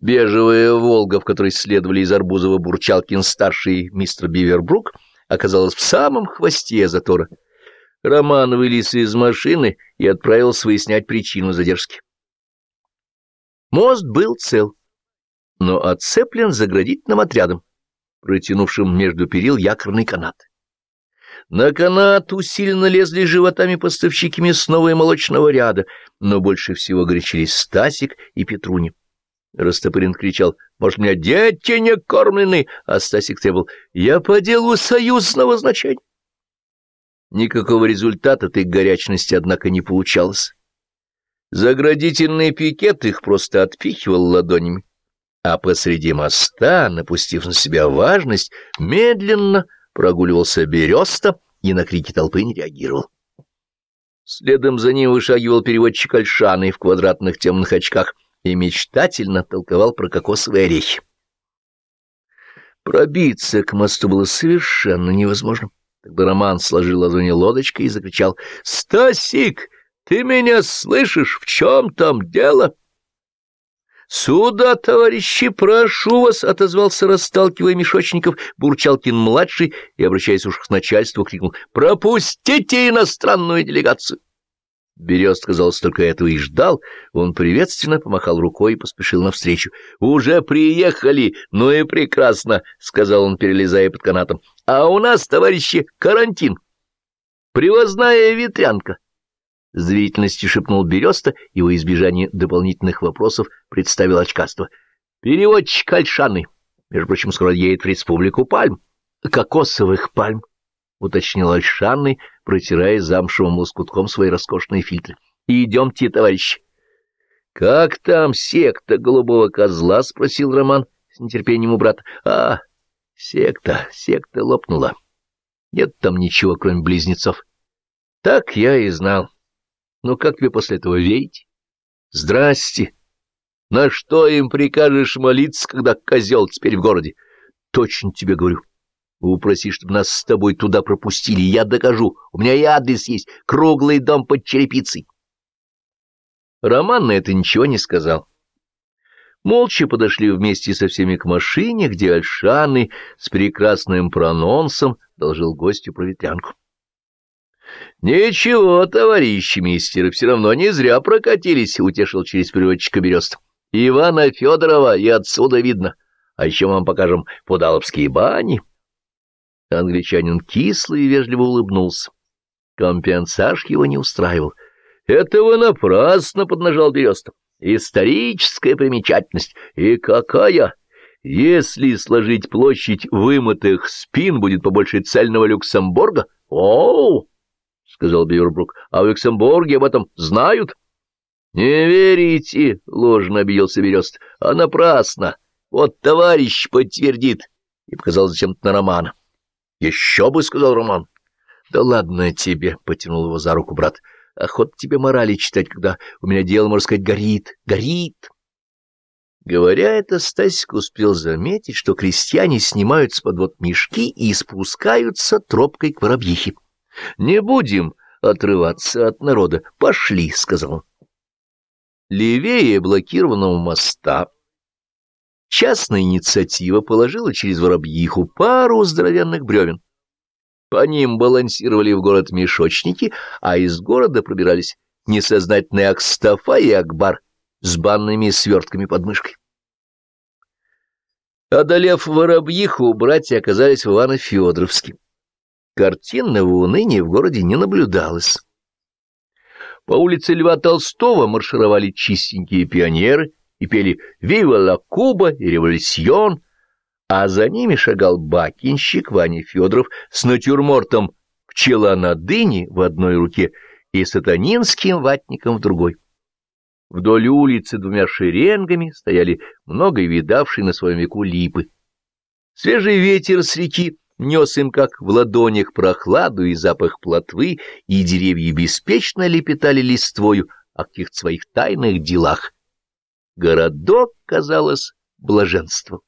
Бежевая «Волга», в которой следовали из Арбузова Бурчалкин-старший мистер Бивербрук, оказалась в самом хвосте затора. Роман вылез из машины и отправился выяснять причину задержки. Мост был цел, но отцеплен заградительным отрядом, протянувшим между перил якорный канат. На канат усиленно лезли животами поставщики мясного и молочного ряда, но больше всего горячились Стасик и Петруни. Растопырин кричал, «Может, меня дети не кормлены?» А Стасик требовал, «Я по делу союзного значения». Никакого результата этой горячности, однако, не получалось. Заградительный пикет их просто отпихивал ладонями, а посреди моста, напустив на себя важность, медленно прогуливался береста и на крики толпы не реагировал. Следом за ним вышагивал переводчик Альшаны в квадратных темных очках — и мечтательно толковал про кокосовые орехи. Пробиться к мосту было совершенно невозможно. Тогда Роман сложил ладони лодочкой и закричал «Стасик, ты меня слышишь? В чем там дело?» «Сюда, товарищи, прошу вас!» — отозвался, расталкивая мешочников, Бурчалкин-младший и, обращаясь уж к начальству, крикнул «Пропустите иностранную делегацию!» Берест, казалось, только этого и ждал. Он приветственно помахал рукой и поспешил навстречу. — Уже приехали, ну и прекрасно, — сказал он, перелезая под канатом. — А у нас, товарищи, карантин. Привозная ветрянка. С доверительностью шепнул Береста и во избежание дополнительных вопросов представил очкаство. — Переводчик Альшаны. Между прочим, скоро едет в республику пальм. Кокосовых пальм. — уточнил Альшанный, протирая замшевым лоскутком свои роскошные фильтры. — Идемте, товарищ. — Как там секта голубого козла? — спросил Роман с нетерпением у брата. — А, секта, секта лопнула. Нет там ничего, кроме близнецов. — Так я и знал. Ну, как тебе после этого верить? — Здрасте. На что им прикажешь молиться, когда козел теперь в городе? — Точно тебе говорю. — Упроси, чтобы нас с тобой туда пропустили, я докажу. У меня и адрес есть, круглый дом под черепицей. Роман на это ничего не сказал. Молча подошли вместе со всеми к машине, где Альшаны с прекрасным прононсом должил гостю про ветрянку. — Ничего, товарищи мистеры, все равно не зря прокатились, — утешил через переводчика Берест. — Ивана Федорова и отсюда видно. А еще вам покажем Пудаловские бани. Англичанин кисло и вежливо улыбнулся. Компенсаж его не устраивал. — Этого напрасно, — поднажал Береста. — Историческая примечательность. И какая! Если сложить площадь вымытых спин, будет побольше цельного Люксембурга? — О, — сказал Бивербрук, — а в Люксембурге об этом знают? — Не верите, — ложно обиделся Берест, — а напрасно. Вот товарищ подтвердит. И показал зачем-то на Романа. — Еще бы, — сказал Роман. — Да ладно тебе, — потянул его за руку брат. — Охот тебе морали читать, когда у меня дело, можно сказать, горит, горит. Говоря это, Стасик успел заметить, что крестьяне снимают с подвод мешки и спускаются тропкой к воробьихе. — Не будем отрываться от народа. Пошли, — сказал он. Левее блокированного моста частная инициатива положила через Воробьиху пару здоровенных бревен. По ним балансировали в город мешочники, а из города пробирались несознательные Акстафа и Акбар с банными свертками под мышкой. Одолев Воробьиху, братья оказались в Ивано-Федоровске. Картинного уныния в городе не наблюдалось. По улице Льва Толстого маршировали чистенькие пионеры и пели «Вива ла Куба» и «Революцион», а за ними шагал бакинщик Ваня Федоров с натюрмортом пчела на дыне в одной руке и сатанинским ватником в другой. Вдоль улицы двумя шеренгами стояли много видавшие на своем веку липы. Свежий ветер с реки нес им, как в ладонях, прохладу и запах плотвы, и деревья беспечно лепетали листвою о каких-то своих тайных делах, Городок, казалось, блаженством.